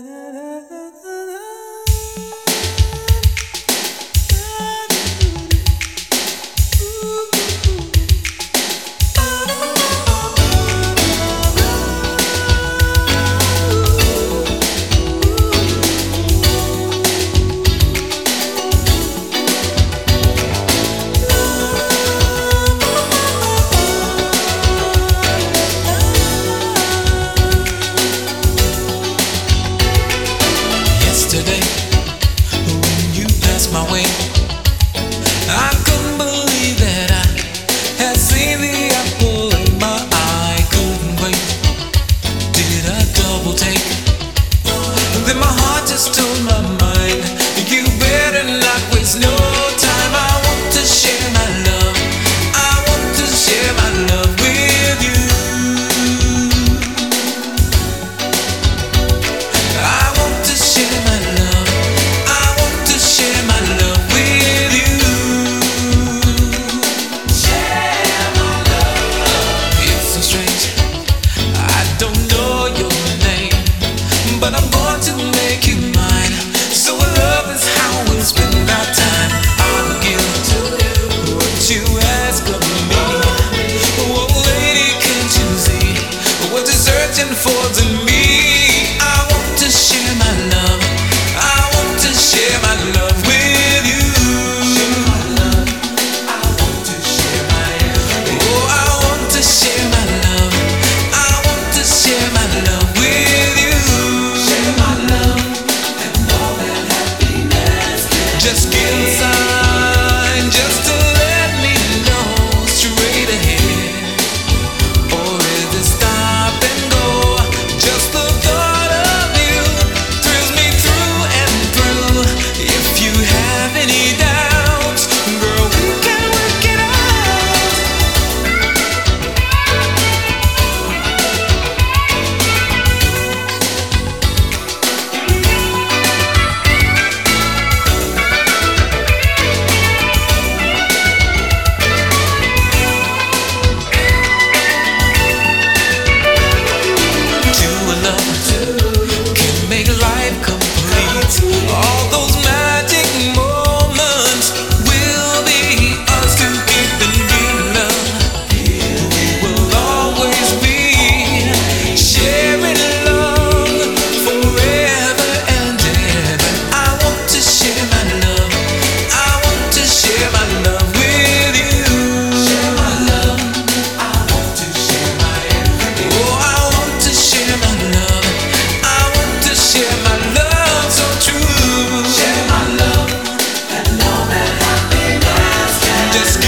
but I'm born make you mine. So love is how we spend our time. just